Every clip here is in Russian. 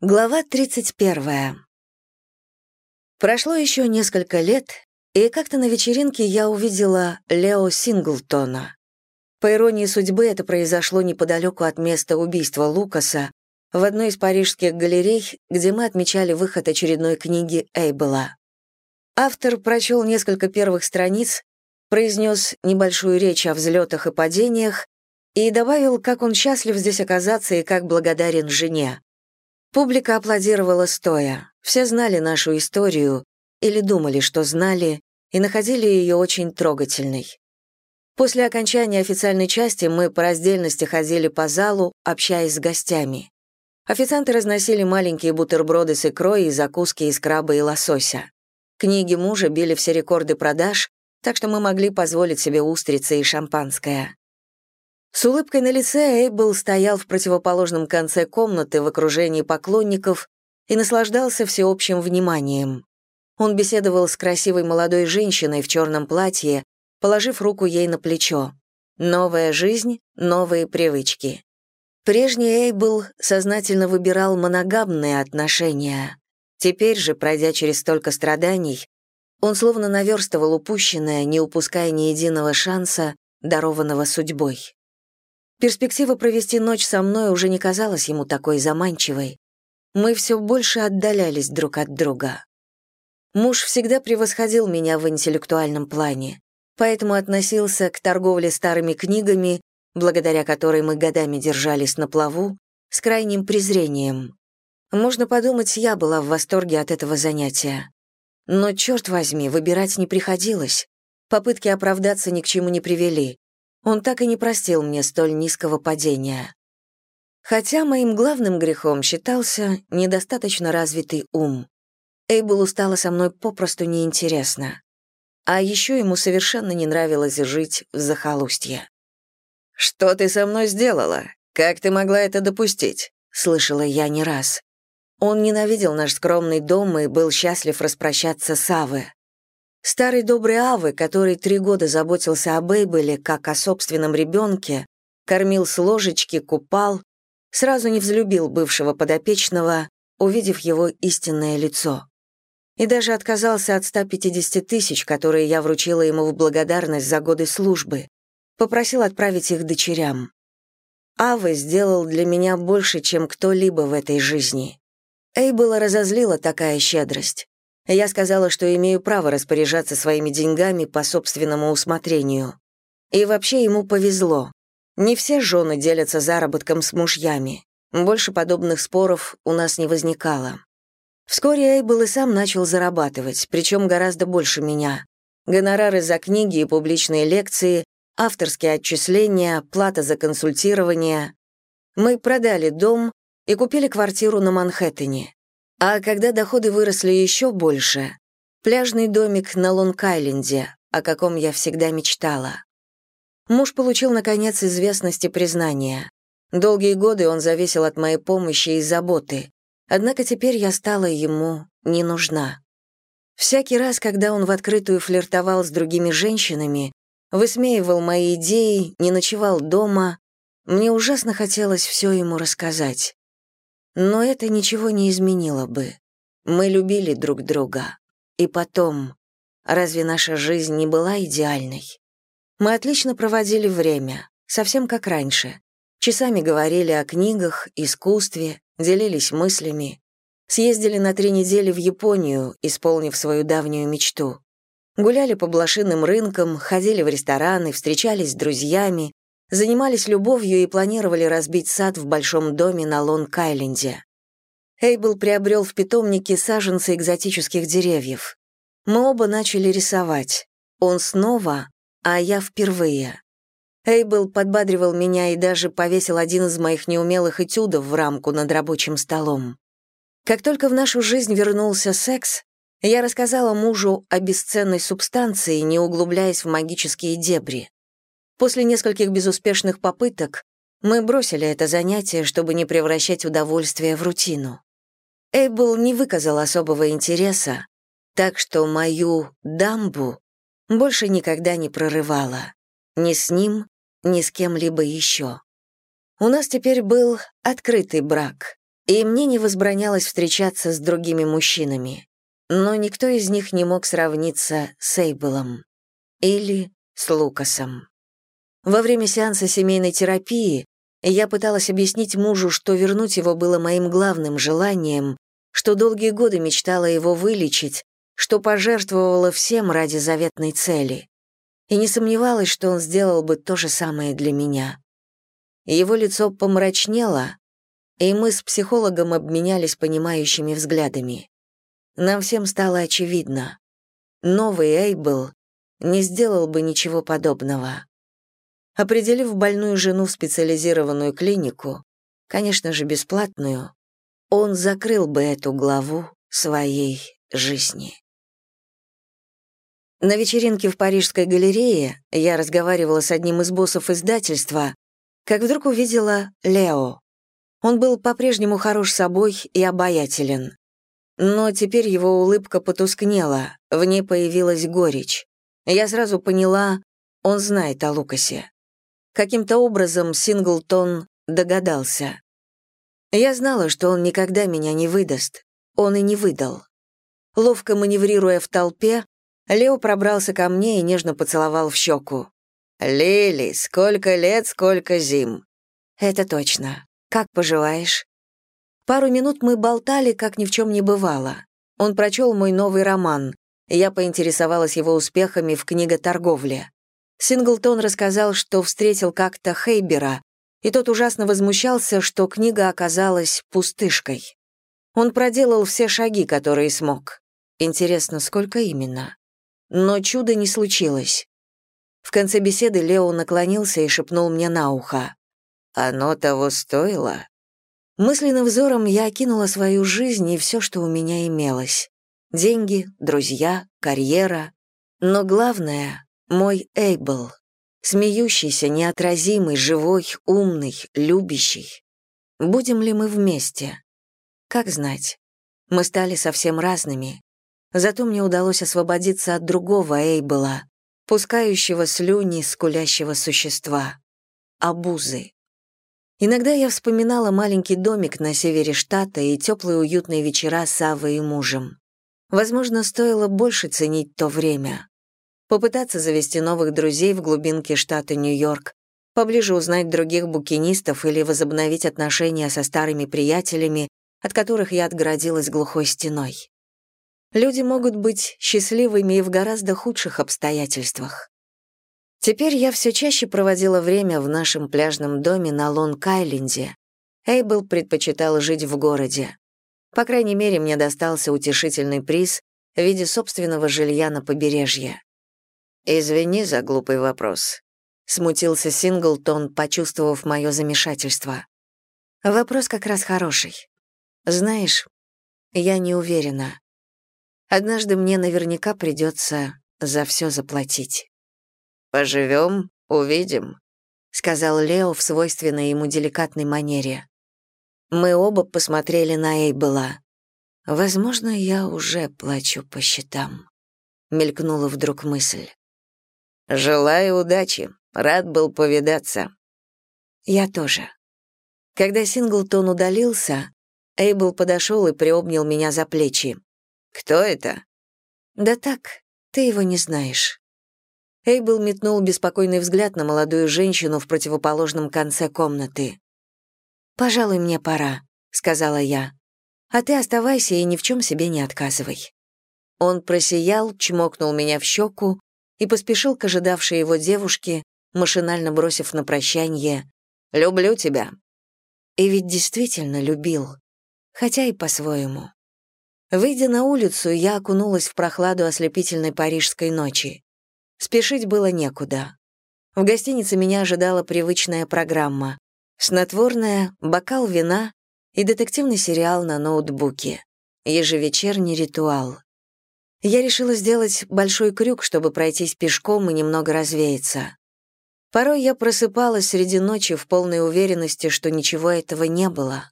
Глава 31. Прошло еще несколько лет, и как-то на вечеринке я увидела Лео Синглтона. По иронии судьбы, это произошло неподалеку от места убийства Лукаса, в одной из парижских галерей, где мы отмечали выход очередной книги Эйбела. Автор прочел несколько первых страниц, произнес небольшую речь о взлетах и падениях и добавил, как он счастлив здесь оказаться и как благодарен жене. Публика аплодировала стоя. Все знали нашу историю, или думали, что знали, и находили ее очень трогательной. После окончания официальной части мы по раздельности ходили по залу, общаясь с гостями. Официанты разносили маленькие бутерброды с икрой и закуски из краба и лосося. Книги мужа били все рекорды продаж, так что мы могли позволить себе устрицы и шампанское. С улыбкой на лице Эйбл стоял в противоположном конце комнаты в окружении поклонников и наслаждался всеобщим вниманием. Он беседовал с красивой молодой женщиной в черном платье, положив руку ей на плечо. Новая жизнь, новые привычки. Прежний Эйбл сознательно выбирал моногамные отношения. Теперь же, пройдя через столько страданий, он словно наверстывал упущенное, не упуская ни единого шанса, дарованного судьбой. Перспектива провести ночь со мной уже не казалась ему такой заманчивой. Мы все больше отдалялись друг от друга. Муж всегда превосходил меня в интеллектуальном плане, поэтому относился к торговле старыми книгами, благодаря которой мы годами держались на плаву, с крайним презрением. Можно подумать, я была в восторге от этого занятия. Но, черт возьми, выбирать не приходилось. Попытки оправдаться ни к чему не привели. Он так и не простил мне столь низкого падения. Хотя моим главным грехом считался недостаточно развитый ум. Эйблу стало со мной попросту неинтересно. А еще ему совершенно не нравилось жить в захолустье. «Что ты со мной сделала? Как ты могла это допустить?» — слышала я не раз. Он ненавидел наш скромный дом и был счастлив распрощаться с Аве. Старый добрый Авы, который три года заботился о Бейбеле как о собственном ребенке, кормил с ложечки, купал, сразу не взлюбил бывшего подопечного, увидев его истинное лицо. И даже отказался от 150 тысяч, которые я вручила ему в благодарность за годы службы, попросил отправить их дочерям. Авы сделал для меня больше, чем кто-либо в этой жизни. Эйбела разозлила такая щедрость. Я сказала, что имею право распоряжаться своими деньгами по собственному усмотрению. И вообще ему повезло. Не все жены делятся заработком с мужьями. Больше подобных споров у нас не возникало. Вскоре Эйбл и сам начал зарабатывать, причем гораздо больше меня. Гонорары за книги и публичные лекции, авторские отчисления, плата за консультирование. Мы продали дом и купили квартиру на Манхэттене. А когда доходы выросли еще больше, пляжный домик на Лонг-Айленде, о каком я всегда мечтала. Муж получил, наконец, известность и признание. Долгие годы он зависел от моей помощи и заботы, однако теперь я стала ему не нужна. Всякий раз, когда он в открытую флиртовал с другими женщинами, высмеивал мои идеи, не ночевал дома, мне ужасно хотелось все ему рассказать. Но это ничего не изменило бы. Мы любили друг друга. И потом, разве наша жизнь не была идеальной? Мы отлично проводили время, совсем как раньше. Часами говорили о книгах, искусстве, делились мыслями. Съездили на три недели в Японию, исполнив свою давнюю мечту. Гуляли по блошиным рынкам, ходили в рестораны, встречались с друзьями, занимались любовью и планировали разбить сад в большом доме на Лонг-Айленде. Эйбл приобрел в питомнике саженцы экзотических деревьев. Мы оба начали рисовать. Он снова, а я впервые. Эйбл подбадривал меня и даже повесил один из моих неумелых этюдов в рамку над рабочим столом. Как только в нашу жизнь вернулся секс, я рассказала мужу о бесценной субстанции, не углубляясь в магические дебри. После нескольких безуспешных попыток мы бросили это занятие, чтобы не превращать удовольствие в рутину. Эйбл не выказал особого интереса, так что мою дамбу больше никогда не прорывала. Ни с ним, ни с кем-либо еще. У нас теперь был открытый брак, И мне не возбранялось встречаться с другими мужчинами. Но никто из них не мог сравниться с Эйбелом. Или с Лукасом. Во время сеанса семейной терапии я пыталась объяснить мужу, что вернуть его было моим главным желанием, что долгие годы мечтала его вылечить, что пожертвовала всем ради заветной цели. И не сомневалась, что он сделал бы то же самое для меня. Его лицо помрачнело, и мы с психологом обменялись понимающими взглядами. Нам всем стало очевидно. Новый Эйбл не сделал бы ничего подобного. Определив больную жену в специализированную клинику, конечно же, бесплатную, он закрыл бы эту главу своей жизни. На вечеринке в Парижской галерее я разговаривала с одним из боссов издательства, как вдруг увидела Лео. Он был по-прежнему хорош собой и обаятелен. Но теперь его улыбка потускнела, в ней появилась горечь. Я сразу поняла, он знает о Лукасе. Каким-то образом Синглтон догадался. Я знала, что он никогда меня не выдаст. Он и не выдал. Ловко маневрируя в толпе, Лео пробрался ко мне и нежно поцеловал в щеку. «Лили, сколько лет, сколько зим!» «Это точно. Как поживаешь?» Пару минут мы болтали, как ни в чем не бывало. Он прочел мой новый роман. Я поинтересовалась его успехами в книготорговле. Синглтон рассказал, что встретил как-то Хейбера, и тот ужасно возмущался, что книга оказалась пустышкой. Он проделал все шаги, которые смог. Интересно, сколько именно? Но чуда не случилось. В конце беседы Лео наклонился и шепнул мне на ухо. «Оно того стоило?» Мысленным взором я окинула свою жизнь и все, что у меня имелось. Деньги, друзья, карьера. Но главное мой Эйбл. Смеющийся, неотразимый, живой, умный, любящий. Будем ли мы вместе? Как знать. Мы стали совсем разными. Зато мне удалось освободиться от другого Эйбла, пускающего слюни, скулящего существа. Абузы. Иногда я вспоминала маленький домик на севере штата и теплые уютные вечера с Авой и мужем. Возможно, стоило больше ценить то время попытаться завести новых друзей в глубинке штата Нью-Йорк, поближе узнать других букинистов или возобновить отношения со старыми приятелями, от которых я отгородилась глухой стеной. Люди могут быть счастливыми и в гораздо худших обстоятельствах. Теперь я все чаще проводила время в нашем пляжном доме на Лонг-Айленде. Эйбл предпочитал жить в городе. По крайней мере, мне достался утешительный приз в виде собственного жилья на побережье. «Извини за глупый вопрос», — смутился Синглтон, почувствовав мое замешательство. «Вопрос как раз хороший. Знаешь, я не уверена. Однажды мне наверняка придется за все заплатить». «Поживем, увидим», — сказал Лео в свойственной ему деликатной манере. Мы оба посмотрели на Эйбела. «Возможно, я уже плачу по счетам», — мелькнула вдруг мысль. «Желаю удачи. Рад был повидаться». «Я тоже». Когда Синглтон удалился, Эйбл подошел и приобнял меня за плечи. «Кто это?» «Да так, ты его не знаешь». Эйбл метнул беспокойный взгляд на молодую женщину в противоположном конце комнаты. «Пожалуй, мне пора», — сказала я. «А ты оставайся и ни в чем себе не отказывай». Он просиял, чмокнул меня в щеку и поспешил к ожидавшей его девушке, машинально бросив на прощание «Люблю тебя». И ведь действительно любил, хотя и по-своему. Выйдя на улицу, я окунулась в прохладу ослепительной парижской ночи. Спешить было некуда. В гостинице меня ожидала привычная программа. Снотворная, бокал вина и детективный сериал на ноутбуке. Ежевечерний ритуал. Я решила сделать большой крюк, чтобы пройтись пешком и немного развеяться. Порой я просыпалась среди ночи в полной уверенности, что ничего этого не было.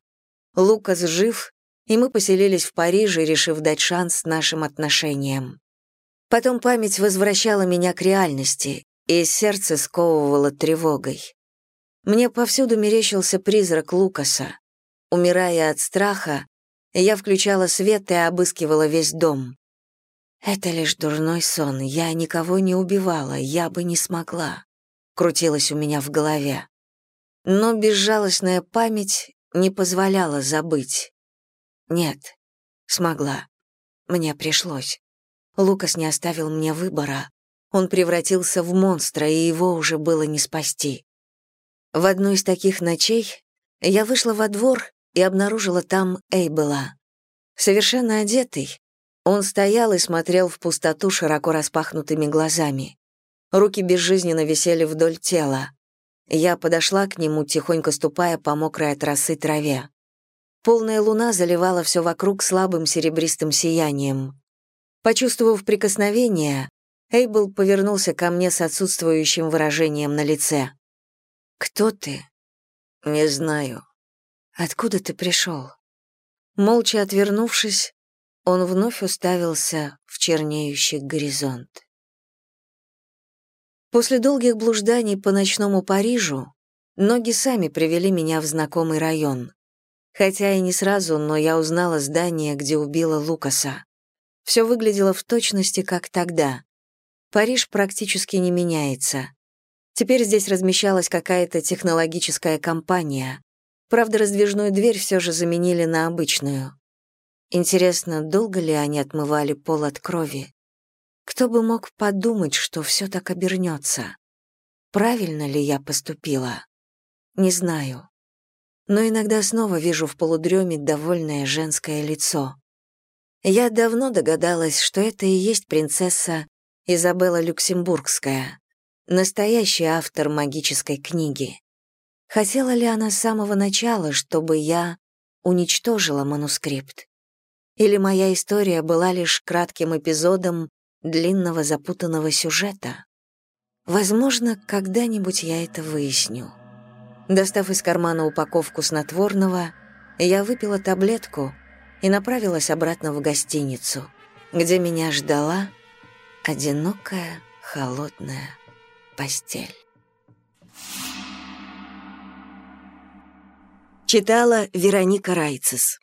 Лукас жив, и мы поселились в Париже, решив дать шанс нашим отношениям. Потом память возвращала меня к реальности, и сердце сковывало тревогой. Мне повсюду мерещился призрак Лукаса. Умирая от страха, я включала свет и обыскивала весь дом. «Это лишь дурной сон, я никого не убивала, я бы не смогла», — крутилось у меня в голове. Но безжалостная память не позволяла забыть. Нет, смогла. Мне пришлось. Лукас не оставил мне выбора. Он превратился в монстра, и его уже было не спасти. В одну из таких ночей я вышла во двор и обнаружила там Эйбела. Совершенно одетый, он стоял и смотрел в пустоту широко распахнутыми глазами. Руки безжизненно висели вдоль тела. Я подошла к нему, тихонько ступая по мокрой от росы траве. Полная луна заливала все вокруг слабым серебристым сиянием. Почувствовав прикосновение, Эйбл повернулся ко мне с отсутствующим выражением на лице. «Кто ты?» «Не знаю». «Откуда ты пришел?» Молча отвернувшись, он вновь уставился в чернеющий горизонт. После долгих блужданий по ночному Парижу ноги сами привели меня в знакомый район. Хотя и не сразу, но я узнала здание, где убила Лукаса. Все выглядело в точности, как тогда. Париж практически не меняется. Теперь здесь размещалась какая-то технологическая компания. Правда, раздвижную дверь все же заменили на обычную. Интересно, долго ли они отмывали пол от крови? Кто бы мог подумать, что все так обернется? Правильно ли я поступила? Не знаю. Но иногда снова вижу в полудреме довольное женское лицо. Я давно догадалась, что это и есть принцесса Изабелла Люксембургская, настоящий автор магической книги. Хотела ли она с самого начала, чтобы я уничтожила манускрипт? Или моя история была лишь кратким эпизодом длинного запутанного сюжета? Возможно, когда-нибудь я это выясню. Достав из кармана упаковку снотворного, я выпила таблетку и направилась обратно в гостиницу, где меня ждала одинокая, холодная постель. Читала Вероника Райцес